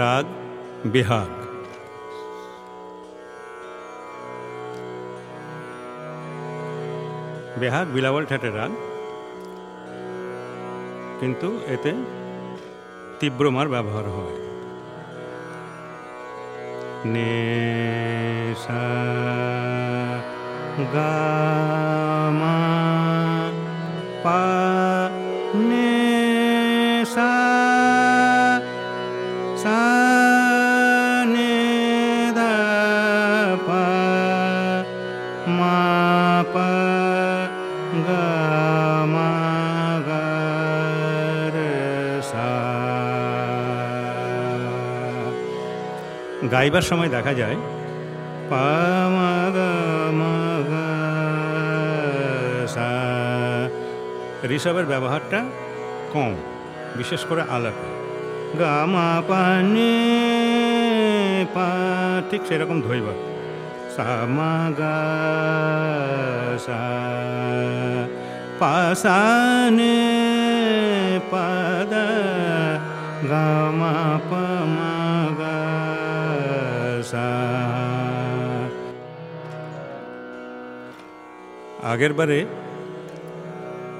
রাগ বিহাগ বেহাগ বিলাবল ঠেটে রাগ কিন্তু এতে তীব্রমার ব্যবহার হয় নে গা পা গাইবার সময় দেখা যায় পা গা সা ঋষভের ব্যবহারটা কম বিশেষ করে আলাপে গামা পানি পা ঠিক সেরকম ধৈবার সামা গা সা পাদা গা পা আগের বারে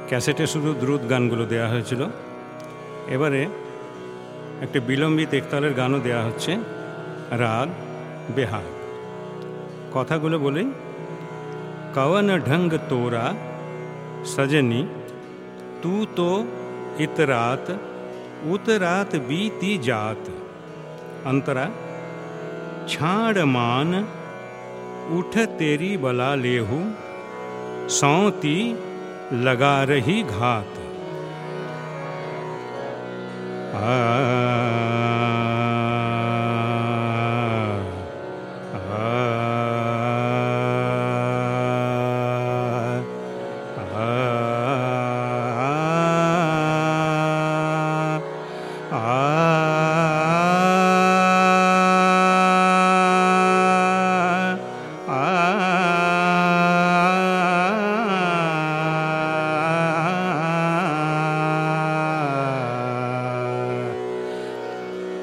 ক্যাসেটে শুধু দ্রুত গানগুলো দেয়া হয়েছিল এবারে একটি বিলম্বিত একতালের গানও দেয়া হচ্ছে রাগ বেহাগ কথাগুলো বলি কওয়ান ঢঙ্গ তোরা সজনি তু তো ইতরাত উতরাত বিতি জাত অন্তরা ছাড় মান উঠ तेरी বলা লেহু सौती लगा रही घात आ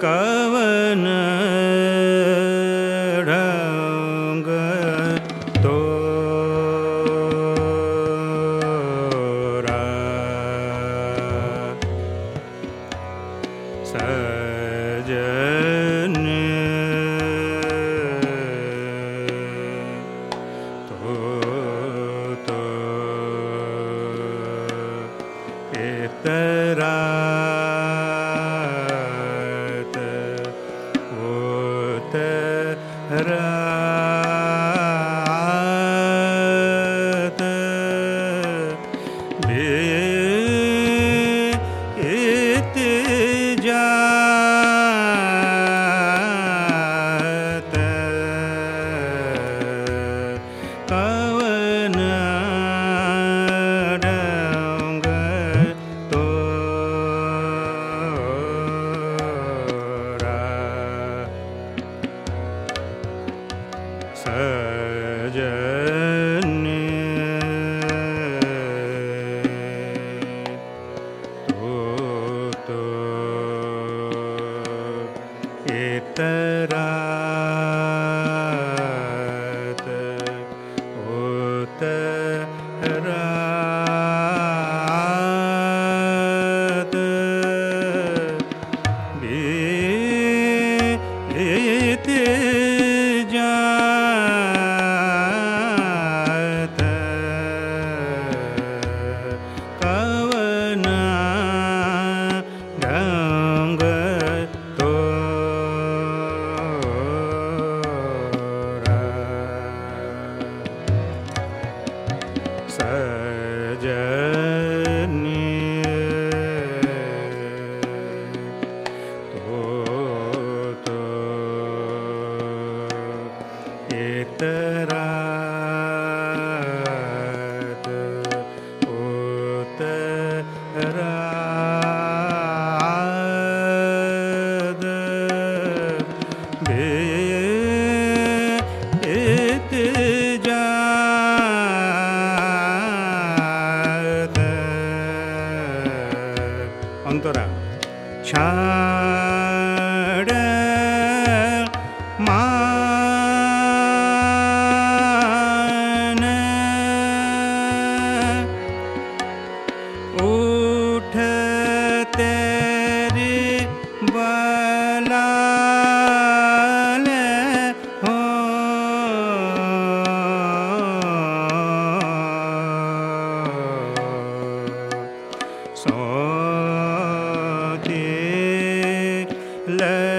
कवन Le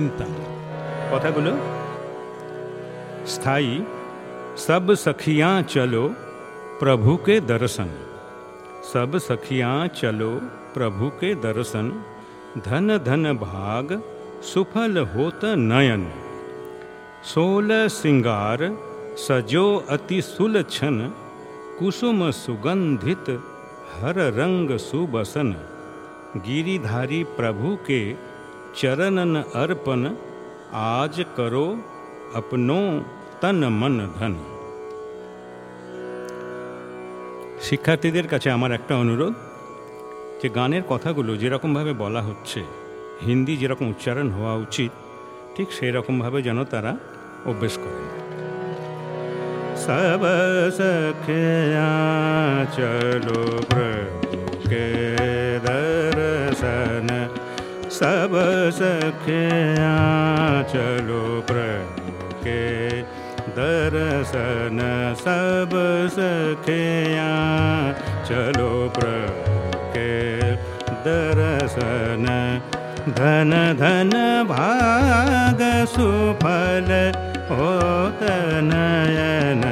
कथा गुलो स्थाई सब सखियां चलो प्रभु के दर्शन सब सखियां चलो प्रभु के दर्शन धन धन भाग सुफल होत नयन सोल श्रृंगार सजो अति सुलछन कुसुम सुगंधित हर रंग सुबसन गिरिधारी प्रभु के चरणन अर्पण आज करो अपनो तन মন ধন শিক্ষার্থীদের কাছে আমার একটা অনুরোধ যে গানের কথাগুলো যেরকমভাবে বলা হচ্ছে হিন্দি যেরকম উচ্চারণ হওয়া উচিত ঠিক সেই রকমভাবে যেন তারা অভ্যেস করেন সব সখিয়া চলো প্রভু কে দর্শন सब सखिया चलो प्रभु के दर्शन सब सखिया चलो प्रभु के दर्शन धन धन भाग सुफल होत नयन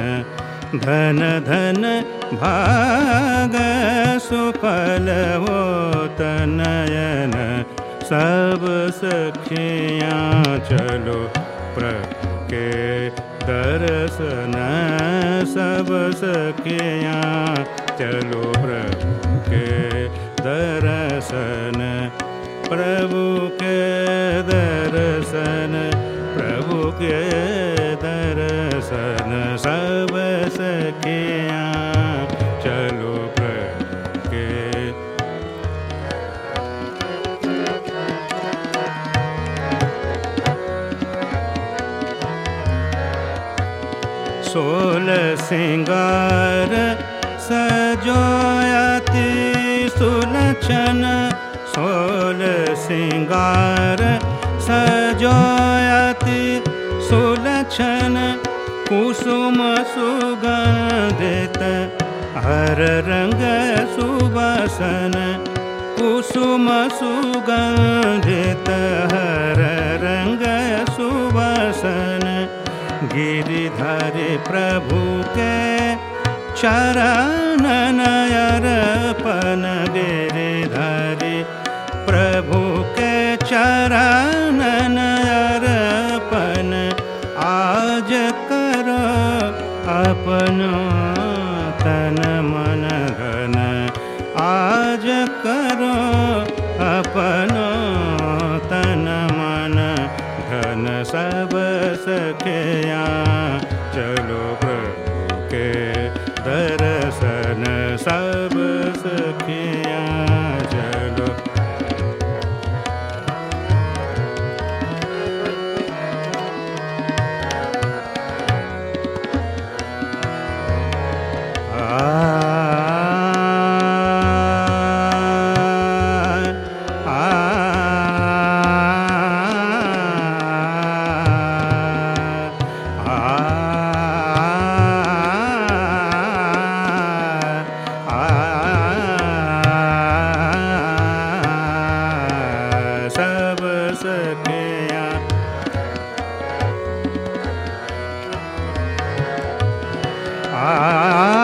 धन धन भाग सुफल होत नयन सब सखियाँ चलो प्रभु के दर्शन सब सखियाँ चलो प्रभु के दर्शन प्रभु के दर्शन प्रभु के दर्शन सब सखियाँ सिङ्गार सजोयति सुलक्षण सोल शृङ्गार सजोयति सुलक्षण कुसुम सुग हर सुबसन कुसुम सुग हर रङ्ग सुबसन धारी प्रभु चारानन अरपन देले धारे प्रभुके चारानन आज कर अपनो तन मन घन आज करो ah, ah,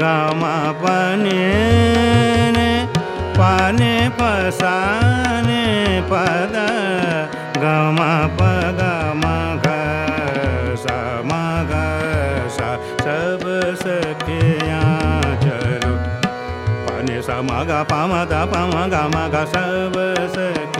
गामा पने ने पाने पसाने पद गमा पद मघ सा मघ सा सब सखिया चलो पाने सा मघ पम द पम ग मघ सब सख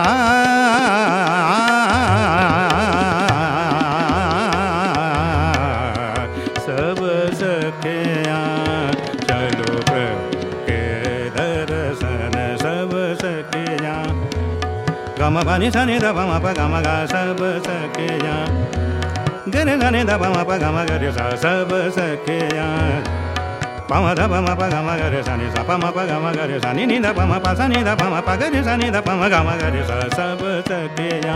सखिया चलो प्रभु के दर्शन सब सखिया गम भनि सनि दम प गम गा सब सखिया गरे धने दम प गम गरे सा सब सखिया పమ ద పమ ప గమ గరి సని స పమ ప గమ గరి సని ని ద పమ ప సని ద పమ ప గరి సని ద పమ గమ గరి స సబ తకియా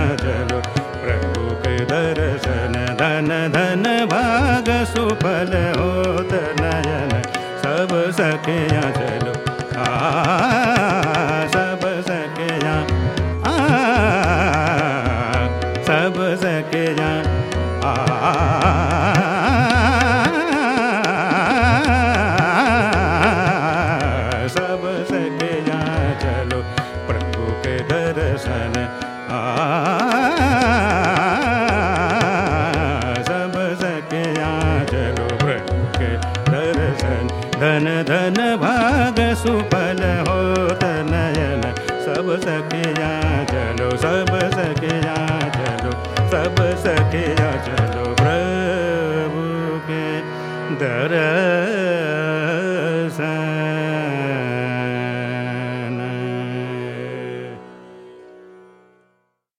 प्रभुप्र दर्शन धन धन भाग सुफल धनभाग सुफल होत नयन सब सखिया चलो सब सखिया चलो सब सखिया चलो प्रभु के दर